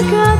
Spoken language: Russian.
жалко